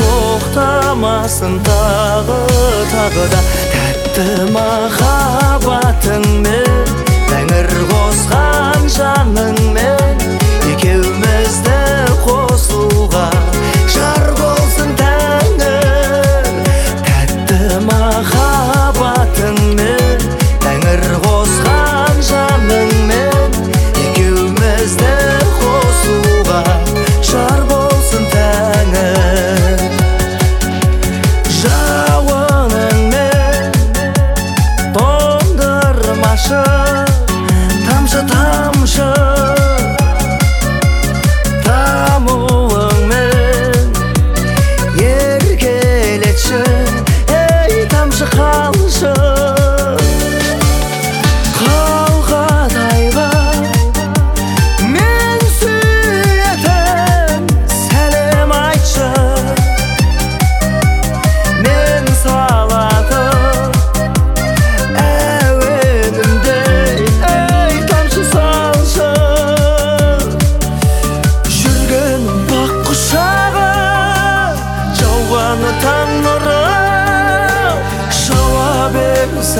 тоқтамасын тағы тағы да тәтті махаббат.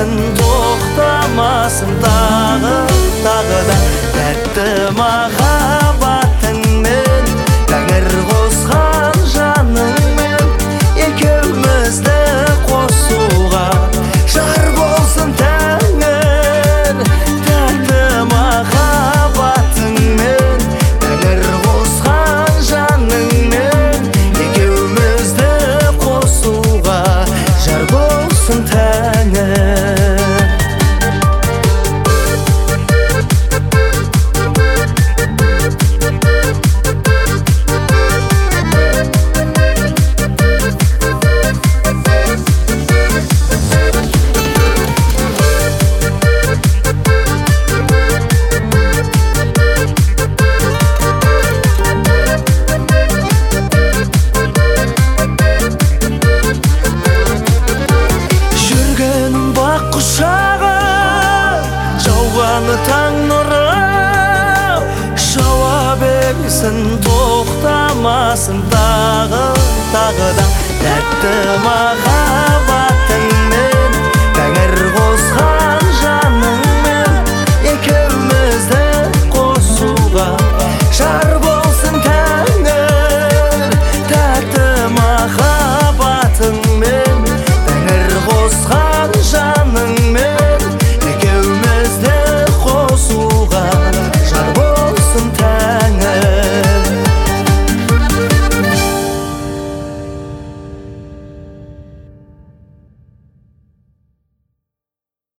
тоқтамасын тоқтамасын тағы тағы да тәтті маған. тоқтасын тоқтамасын тағы тағы да тәтті махаббат.